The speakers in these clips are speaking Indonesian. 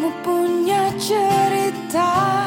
Kamu punya cerita.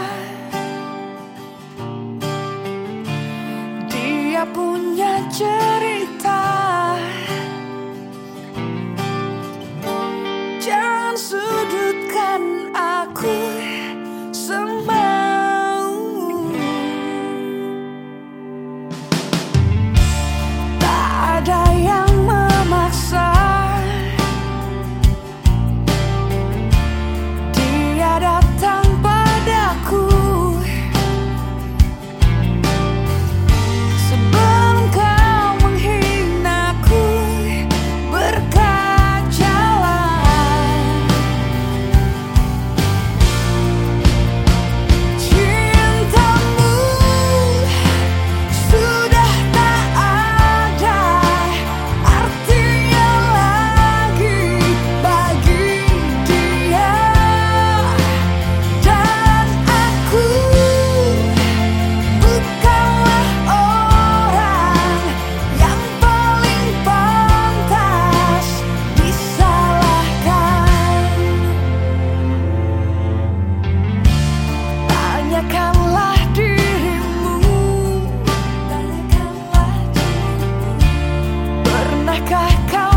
like I got